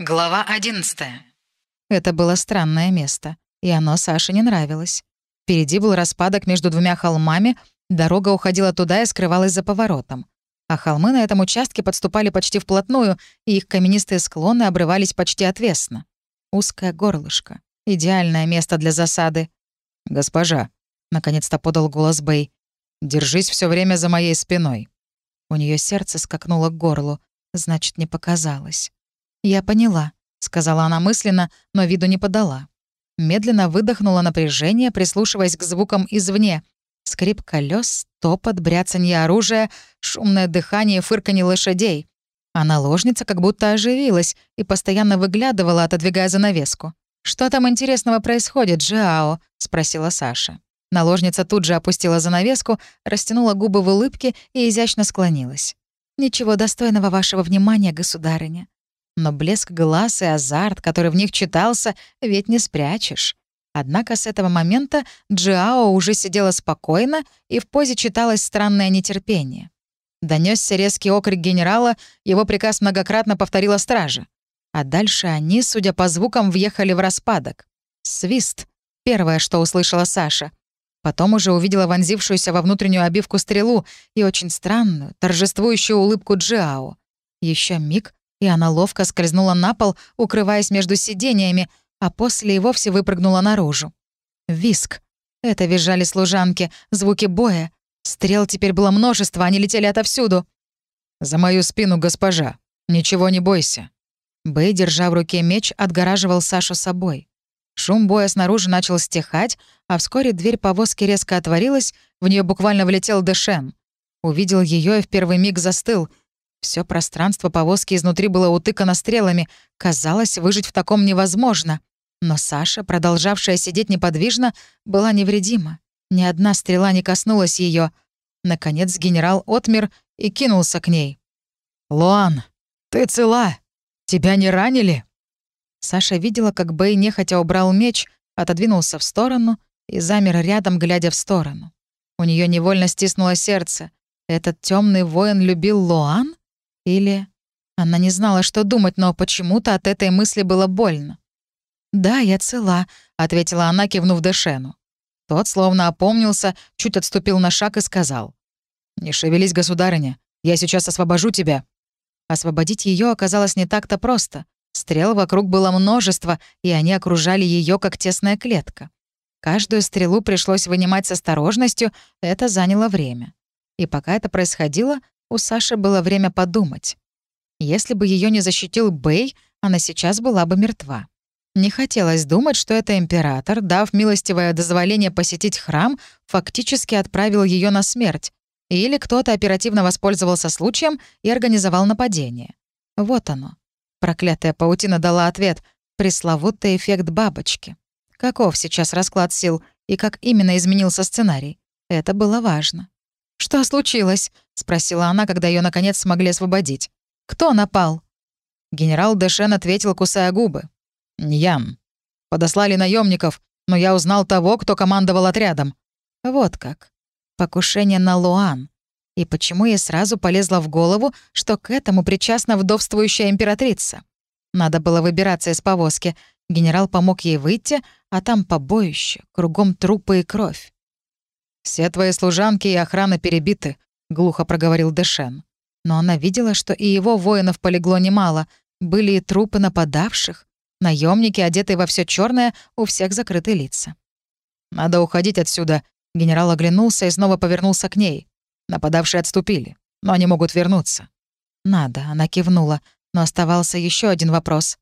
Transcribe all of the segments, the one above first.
Глава 11 Это было странное место, и оно Саше не нравилось. Впереди был распадок между двумя холмами, дорога уходила туда и скрывалась за поворотом. А холмы на этом участке подступали почти вплотную, и их каменистые склоны обрывались почти отвесно. Узкое горлышко. Идеальное место для засады. «Госпожа», — наконец-то подал голос Бэй, — «держись все время за моей спиной». У нее сердце скакнуло к горлу, значит, не показалось. «Я поняла», — сказала она мысленно, но виду не подала. Медленно выдохнула напряжение, прислушиваясь к звукам извне. Скрип колес, топот, бряцанье оружия, шумное дыхание, фырканье лошадей. А наложница как будто оживилась и постоянно выглядывала, отодвигая занавеску. «Что там интересного происходит, Джао?» — спросила Саша. Наложница тут же опустила занавеску, растянула губы в улыбке и изящно склонилась. «Ничего достойного вашего внимания, государыня. Но блеск глаз и азарт, который в них читался, ведь не спрячешь. Однако с этого момента Джиао уже сидела спокойно, и в позе читалось странное нетерпение. Донесся резкий окрик генерала, его приказ многократно повторила стража. А дальше они, судя по звукам, въехали в распадок. Свист — первое, что услышала Саша. Потом уже увидела вонзившуюся во внутреннюю обивку стрелу и очень странную, торжествующую улыбку Джиао. Еще миг, и она ловко скользнула на пол, укрываясь между сидениями, а после и вовсе выпрыгнула наружу. Виск. Это визжали служанки, звуки боя. Стрел теперь было множество, они летели отовсюду. «За мою спину, госпожа. Ничего не бойся». Бэй, держа в руке меч, отгораживал Сашу собой. Шум боя снаружи начал стихать, а вскоре дверь повозки резко отворилась, в нее буквально влетел Дэшен. Увидел ее и в первый миг застыл — все пространство повозки изнутри было утыкано стрелами. Казалось, выжить в таком невозможно. Но Саша, продолжавшая сидеть неподвижно, была невредима. Ни одна стрела не коснулась ее. Наконец генерал отмер и кинулся к ней. «Луан, ты цела? Тебя не ранили?» Саша видела, как Бэй нехотя убрал меч, отодвинулся в сторону и замер рядом, глядя в сторону. У нее невольно стиснуло сердце. Этот темный воин любил Луан? Или... Она не знала, что думать, но почему-то от этой мысли было больно. «Да, я цела», — ответила она, кивнув Дэшену. Тот словно опомнился, чуть отступил на шаг и сказал. «Не шевелись, государыня, я сейчас освобожу тебя». Освободить ее оказалось не так-то просто. Стрел вокруг было множество, и они окружали ее как тесная клетка. Каждую стрелу пришлось вынимать с осторожностью, это заняло время. И пока это происходило, у Саши было время подумать. Если бы ее не защитил Бэй, она сейчас была бы мертва. Не хотелось думать, что это император, дав милостивое дозволение посетить храм, фактически отправил ее на смерть. Или кто-то оперативно воспользовался случаем и организовал нападение. Вот оно. Проклятая паутина дала ответ. Пресловутый эффект бабочки. Каков сейчас расклад сил и как именно изменился сценарий? Это было важно. «Что случилось?» — спросила она, когда ее наконец смогли освободить. «Кто напал?» Генерал Дэшен ответил, кусая губы. «Ньян. Подослали наемников, но я узнал того, кто командовал отрядом». «Вот как. Покушение на Луан. И почему ей сразу полезло в голову, что к этому причастна вдовствующая императрица? Надо было выбираться из повозки. Генерал помог ей выйти, а там побоище, кругом трупы и кровь. «Все твои служанки и охрана перебиты», — глухо проговорил Дэшен. Но она видела, что и его воинов полегло немало. Были и трупы нападавших. Наемники, одетые во все черное, у всех закрыты лица. «Надо уходить отсюда», — генерал оглянулся и снова повернулся к ней. Нападавшие отступили, но они могут вернуться. «Надо», — она кивнула, но оставался еще один вопрос.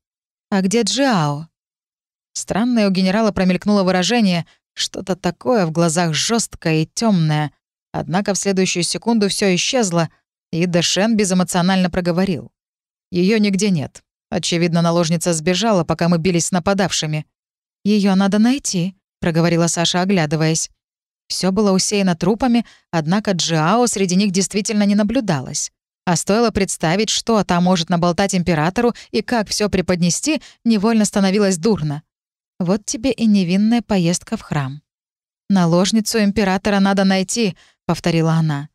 «А где Джиао?» Странное у генерала промелькнуло выражение, что-то такое в глазах жесткое и темное. Однако в следующую секунду все исчезло, и Дэшен безэмоционально проговорил. Ее нигде нет. Очевидно, наложница сбежала, пока мы бились с нападавшими. Ее надо найти», — проговорила Саша, оглядываясь. Все было усеяно трупами, однако Джиао среди них действительно не наблюдалось. А стоило представить, что та может наболтать императору и как все преподнести, невольно становилось дурно. Вот тебе и невинная поездка в храм. «Наложницу императора надо найти», — повторила она.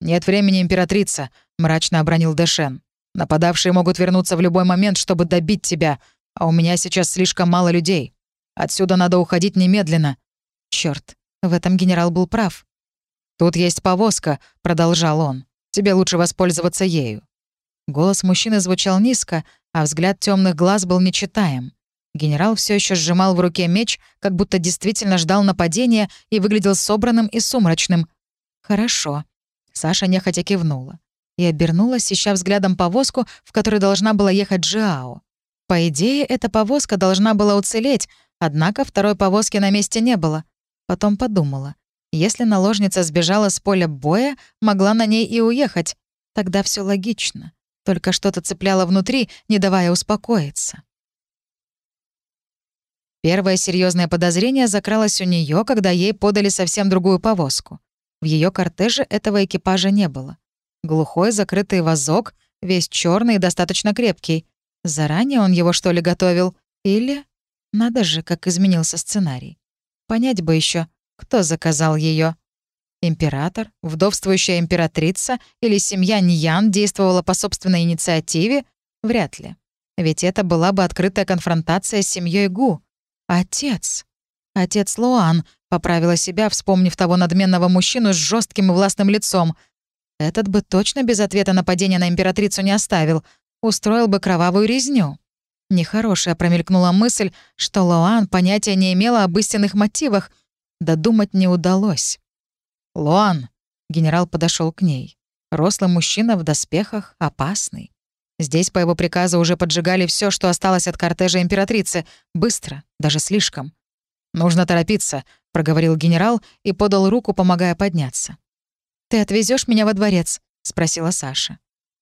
«Нет времени, императрица», — мрачно обронил Дэшен. Нападавшие могут вернуться в любой момент, чтобы добить тебя, а у меня сейчас слишком мало людей. Отсюда надо уходить немедленно». Черт, в этом генерал был прав. «Тут есть повозка», — продолжал он. «Тебе лучше воспользоваться ею». Голос мужчины звучал низко, а взгляд темных глаз был нечитаем. Генерал все еще сжимал в руке меч, как будто действительно ждал нападения и выглядел собранным и сумрачным. «Хорошо». Саша нехотя кивнула и обернулась, ища взглядом повозку, в которой должна была ехать Джиао. По идее, эта повозка должна была уцелеть, однако второй повозки на месте не было. Потом подумала. Если наложница сбежала с поля боя, могла на ней и уехать. Тогда все логично. Только что-то цепляло внутри, не давая успокоиться. Первое серьезное подозрение закралось у нее, когда ей подали совсем другую повозку. В ее кортеже этого экипажа не было. Глухой закрытый вазок, весь черный и достаточно крепкий. Заранее он его, что ли, готовил? Или... Надо же, как изменился сценарий. Понять бы еще, кто заказал ее. Император, вдовствующая императрица или семья Ньян действовала по собственной инициативе? Вряд ли. Ведь это была бы открытая конфронтация с семьей Гу. Отец. Отец Луан, поправила себя, вспомнив того надменного мужчину с жестким и властным лицом — этот бы точно без ответа нападения на императрицу не оставил, устроил бы кровавую резню. Нехорошая промелькнула мысль, что Лоан понятия не имела об истинных мотивах, додумать не удалось. «Лоан!» — генерал подошел к ней. Рослый мужчина в доспехах, опасный. Здесь по его приказу уже поджигали все, что осталось от кортежа императрицы. Быстро, даже слишком. «Нужно торопиться», — проговорил генерал и подал руку, помогая подняться. «Ты отвезешь меня во дворец?» — спросила Саша.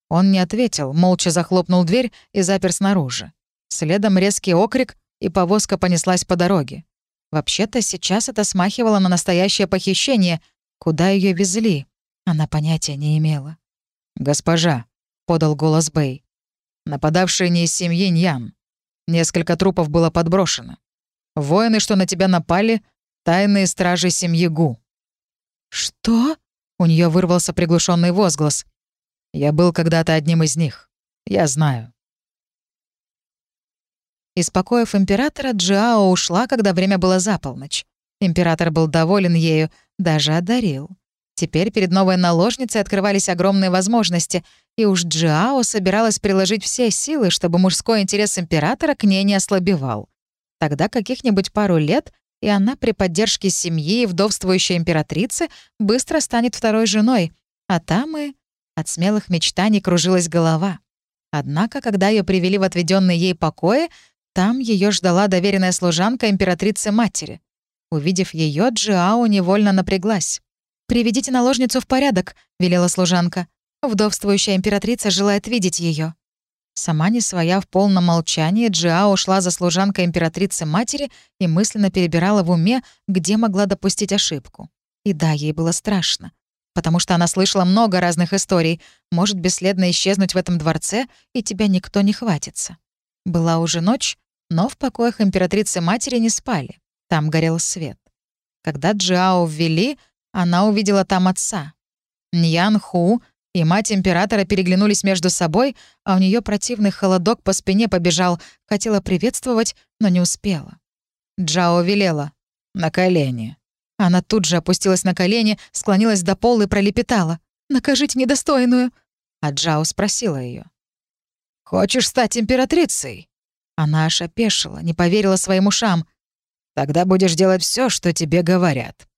Он не ответил, молча захлопнул дверь и запер снаружи. Следом резкий окрик, и повозка понеслась по дороге. Вообще-то сейчас это смахивало на настоящее похищение. Куда ее везли? Она понятия не имела. «Госпожа», — подал голос Бэй, — «нападавшие не из семьи Ньян. Несколько трупов было подброшено. Воины, что на тебя напали, — тайные стражи семьи Гу». «Что?» У нее вырвался приглушенный возглас. «Я был когда-то одним из них. Я знаю». Из покоев императора Джиао ушла, когда время было за полночь. Император был доволен ею, даже одарил. Теперь перед новой наложницей открывались огромные возможности, и уж Джиао собиралась приложить все силы, чтобы мужской интерес императора к ней не ослабевал. Тогда каких-нибудь пару лет и она при поддержке семьи и вдовствующей императрицы быстро станет второй женой, а там и... От смелых мечтаний кружилась голова. Однако, когда ее привели в отведенные ей покои, там ее ждала доверенная служанка императрицы-матери. Увидев ее, Джиао невольно напряглась. «Приведите наложницу в порядок», — велела служанка. «Вдовствующая императрица желает видеть ее. Сама не своя в полном молчании, Джиао ушла за служанкой императрицы-матери и мысленно перебирала в уме, где могла допустить ошибку. И да, ей было страшно. Потому что она слышала много разных историй. Может бесследно исчезнуть в этом дворце, и тебя никто не хватится. Была уже ночь, но в покоях императрицы-матери не спали. Там горел свет. Когда Джиао ввели, она увидела там отца. Ньян Ху и мать императора переглянулись между собой, а у нее противный холодок по спине побежал, хотела приветствовать, но не успела. Джао велела. «На колени». Она тут же опустилась на колени, склонилась до пола и пролепетала. «Накажите недостойную». А Джао спросила ее. «Хочешь стать императрицей?» Она аж опешила, не поверила своим ушам. «Тогда будешь делать все, что тебе говорят.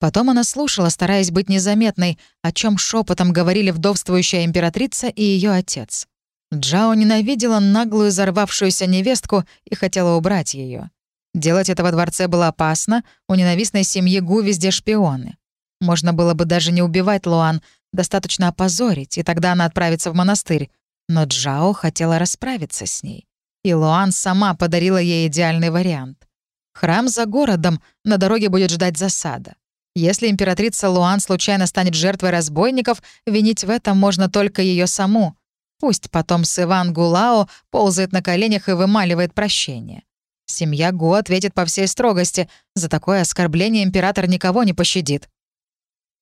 Потом она слушала, стараясь быть незаметной, о чем шепотом говорили вдовствующая императрица и ее отец. Джао ненавидела наглую взорвавшуюся невестку и хотела убрать ее. Делать это во дворце было опасно, у ненавистной семьи Гу везде шпионы. Можно было бы даже не убивать Луан, достаточно опозорить, и тогда она отправится в монастырь. Но Джао хотела расправиться с ней. И Луан сама подарила ей идеальный вариант. Храм за городом, на дороге будет ждать засада. Если императрица Луан случайно станет жертвой разбойников, винить в этом можно только ее саму. Пусть потом Сыван Гулао ползает на коленях и вымаливает прощение. Семья Гу ответит по всей строгости. За такое оскорбление император никого не пощадит.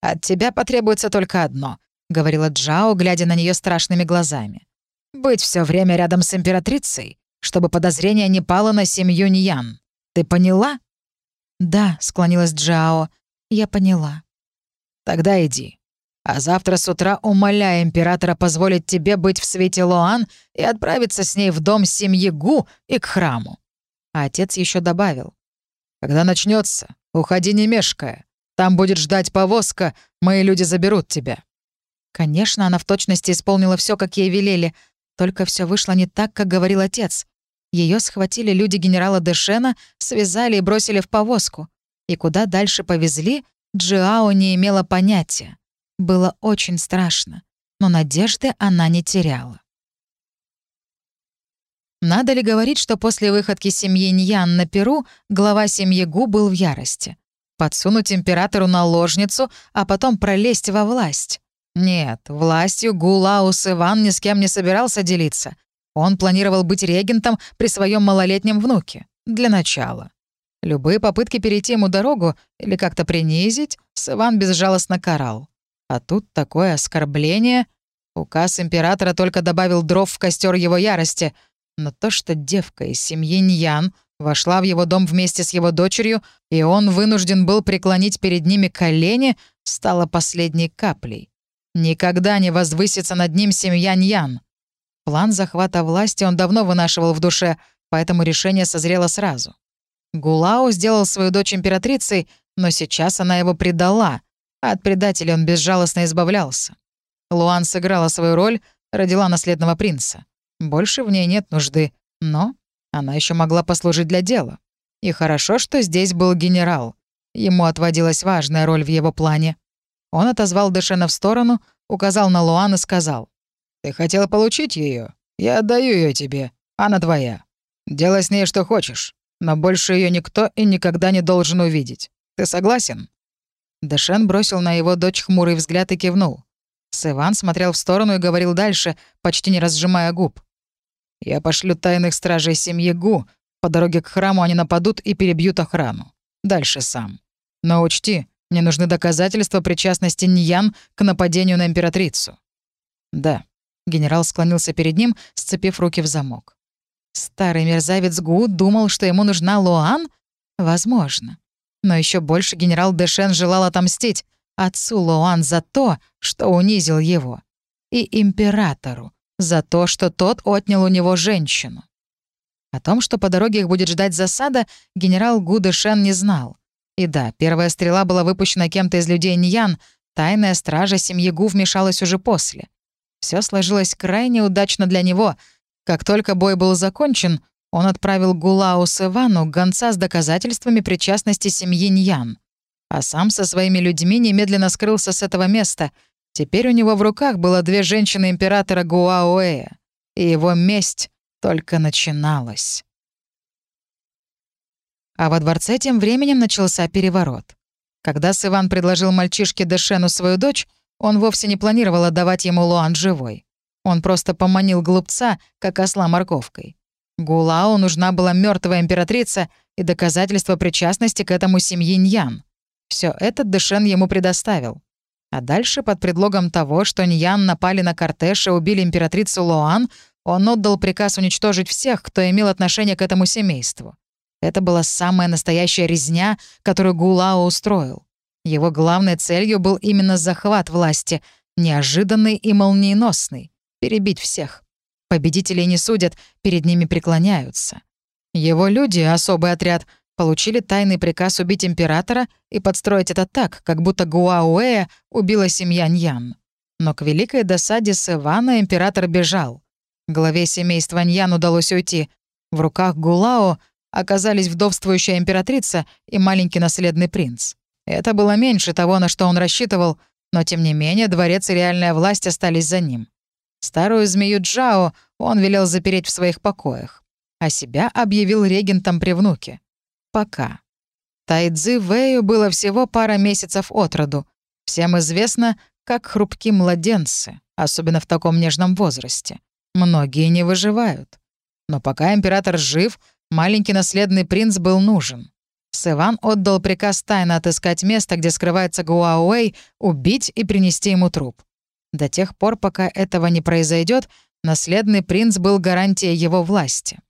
«От тебя потребуется только одно», — говорила Джао, глядя на нее страшными глазами. быть все время рядом с императрицей, чтобы подозрение не пало на семью Ньян. Ты поняла?» «Да», — склонилась Джао, — «я поняла». «Тогда иди. А завтра с утра умоляй императора позволить тебе быть в свете Лоан и отправиться с ней в дом семьи Гу и к храму». А отец еще добавил. «Когда начнется, уходи не мешкая. Там будет ждать повозка, мои люди заберут тебя». Конечно, она в точности исполнила все, как ей велели, только все вышло не так, как говорил отец. Ее схватили люди генерала Дэшена, связали и бросили в повозку. И куда дальше повезли, Джиао не имела понятия. Было очень страшно, но надежды она не теряла. Надо ли говорить, что после выходки семьи Ньян на Перу глава семьи Гу был в ярости? Подсунуть императору наложницу, а потом пролезть во власть? Нет, властью Гулаус Иван ни с кем не собирался делиться. Он планировал быть регентом при своем малолетнем внуке. Для начала. Любые попытки перейти ему дорогу или как-то принизить, Иван безжалостно карал. А тут такое оскорбление. Указ императора только добавил дров в костер его ярости. Но то, что девка из семьи Ньян вошла в его дом вместе с его дочерью, и он вынужден был преклонить перед ними колени, стало последней каплей. Никогда не возвысится над ним семья Ньян. План захвата власти он давно вынашивал в душе, поэтому решение созрело сразу. Гулао сделал свою дочь императрицей, но сейчас она его предала, а от предателя он безжалостно избавлялся. Луан сыграла свою роль, родила наследного принца. Больше в ней нет нужды, но она еще могла послужить для дела. И хорошо, что здесь был генерал. Ему отводилась важная роль в его плане. Он отозвал Дэшена в сторону, указал на Луан и сказал. Ты хотел получить ее? Я отдаю ее тебе. Она твоя. Делай с ней что хочешь. Но больше ее никто и никогда не должен увидеть. Ты согласен?» Дэшен бросил на его дочь хмурый взгляд и кивнул. Сыван смотрел в сторону и говорил дальше, почти не разжимая губ. «Я пошлю тайных стражей семьи Гу. По дороге к храму они нападут и перебьют охрану. Дальше сам. Но учти, мне нужны доказательства причастности Ньян к нападению на императрицу». «Да, Генерал склонился перед ним, сцепив руки в замок. Старый мерзавец Гу думал, что ему нужна Луан? Возможно. Но еще больше генерал Дэшен желал отомстить отцу Луан за то, что унизил его. И императору за то, что тот отнял у него женщину. О том, что по дороге их будет ждать засада, генерал Гу Дэшен не знал. И да, первая стрела была выпущена кем-то из людей Ньян, тайная стража семьи Гу вмешалась уже после. Все сложилось крайне удачно для него. Как только бой был закончен, он отправил Гулау с Ивану гонца с доказательствами причастности семьи Ньян. А сам со своими людьми немедленно скрылся с этого места. Теперь у него в руках было две женщины императора Гуаоэя. И его месть только начиналась. А во дворце тем временем начался переворот. Когда Сыван предложил мальчишке Дэшену свою дочь, он вовсе не планировал отдавать ему Луан живой. Он просто поманил глупца, как осла морковкой. Гулао нужна была мертвая императрица и доказательство причастности к этому семье Ньян. Все это Дэшен ему предоставил. А дальше, под предлогом того, что Ньян напали на кортеж и убили императрицу Луан, он отдал приказ уничтожить всех, кто имел отношение к этому семейству. Это была самая настоящая резня, которую Гулао устроил. Его главной целью был именно захват власти, неожиданный и молниеносный, перебить всех. Победителей не судят, перед ними преклоняются. Его люди, особый отряд, получили тайный приказ убить императора и подстроить это так, как будто Гуауэя убила семья Ньян. Но к великой досаде Севана император бежал. Главе семейства Ньян удалось уйти. В руках Гулао оказались вдовствующая императрица и маленький наследный принц. Это было меньше того, на что он рассчитывал, но тем не менее дворец и реальная власть остались за ним. Старую змею Джао он велел запереть в своих покоях, а себя объявил регентом при внуке. Пока. Тайцзы Вэю было всего пара месяцев от роду. Всем известно, как хрупки младенцы, особенно в таком нежном возрасте. Многие не выживают. Но пока император жив, маленький наследный принц был нужен. Севан отдал приказ тайно отыскать место, где скрывается Гуауэй, убить и принести ему труп. До тех пор, пока этого не произойдет, Наследный принц был гарантией его власти.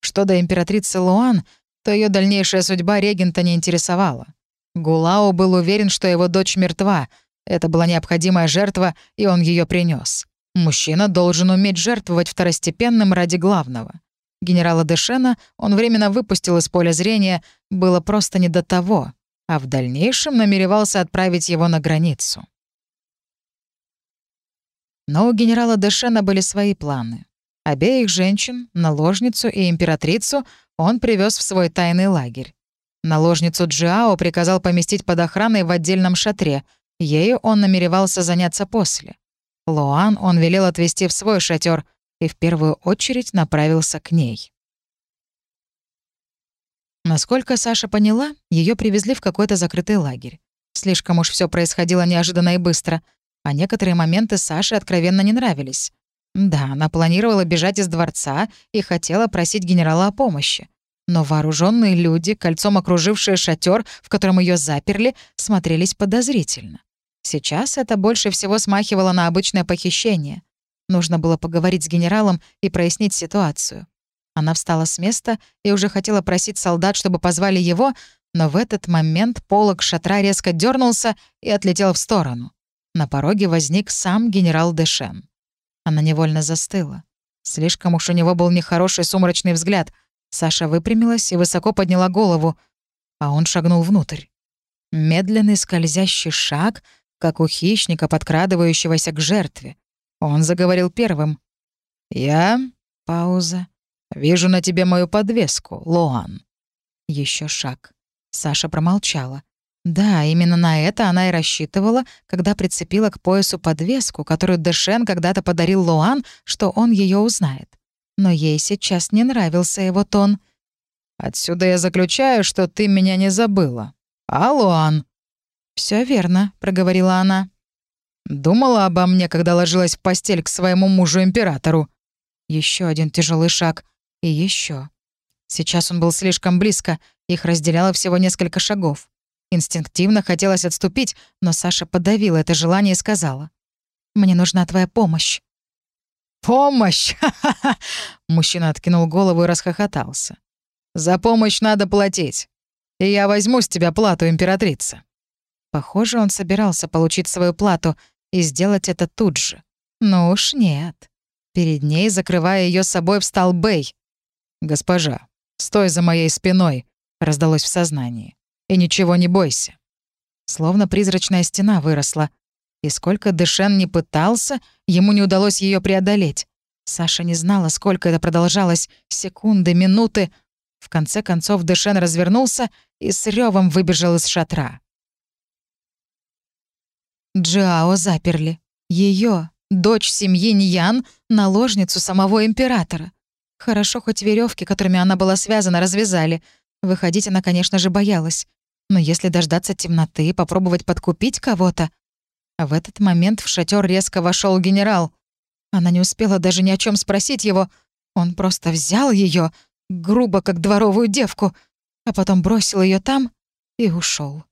Что до императрицы Луан, то ее дальнейшая судьба регента не интересовала. Гулао был уверен, что его дочь мертва. Это была необходимая жертва, и он ее принес. Мужчина должен уметь жертвовать второстепенным ради главного. Генерала Дешена он временно выпустил из поля зрения, было просто не до того, а в дальнейшем намеревался отправить его на границу. Но у генерала Дешена были свои планы. Обеих женщин, наложницу и императрицу, он привез в свой тайный лагерь. Наложницу Джиао приказал поместить под охраной в отдельном шатре. Ею он намеревался заняться после. Луан он велел отвезти в свой шатер и в первую очередь направился к ней. Насколько Саша поняла, ее привезли в какой-то закрытый лагерь. Слишком уж все происходило неожиданно и быстро, а некоторые моменты Саше откровенно не нравились. Да, она планировала бежать из дворца и хотела просить генерала о помощи. Но вооруженные люди, кольцом окружившие шатер, в котором ее заперли, смотрелись подозрительно. Сейчас это больше всего смахивало на обычное похищение. Нужно было поговорить с генералом и прояснить ситуацию. Она встала с места и уже хотела просить солдат, чтобы позвали его, но в этот момент полог шатра резко дернулся и отлетел в сторону. На пороге возник сам генерал Дэшен. Она невольно застыла. Слишком уж у него был нехороший сумрачный взгляд. Саша выпрямилась и высоко подняла голову, а он шагнул внутрь. Медленный скользящий шаг, как у хищника, подкрадывающегося к жертве. Он заговорил первым. «Я...» — пауза. «Вижу на тебе мою подвеску, Лоан». Еще шаг. Саша промолчала. Да, именно на это она и рассчитывала, когда прицепила к поясу подвеску, которую Дэшен когда-то подарил Луан, что он ее узнает. Но ей сейчас не нравился его тон. «Отсюда я заключаю, что ты меня не забыла. А, Луан?» Все верно», — проговорила она. «Думала обо мне, когда ложилась в постель к своему мужу-императору». Еще один тяжелый шаг. И еще. Сейчас он был слишком близко, их разделяло всего несколько шагов. Инстинктивно хотелось отступить, но Саша подавила это желание и сказала. «Мне нужна твоя помощь». «Помощь!» Мужчина откинул голову и расхохотался. «За помощь надо платить. И я возьму с тебя плату, императрица». Похоже, он собирался получить свою плату и сделать это тут же. Но уж нет. Перед ней, закрывая ее собой, встал Бэй. «Госпожа, стой за моей спиной», — раздалось в сознании и ничего не бойся». Словно призрачная стена выросла. И сколько Дэшен не пытался, ему не удалось ее преодолеть. Саша не знала, сколько это продолжалось — секунды, минуты. В конце концов Дэшен развернулся и с ревом выбежал из шатра. Джао заперли. Ее, дочь семьи Ньян, наложницу самого императора. Хорошо, хоть веревки, которыми она была связана, развязали. Выходить она, конечно же, боялась. Но если дождаться темноты и попробовать подкупить кого-то... В этот момент в шатер резко вошел генерал. Она не успела даже ни о чем спросить его. Он просто взял ее, грубо, как дворовую девку, а потом бросил ее там и ушел.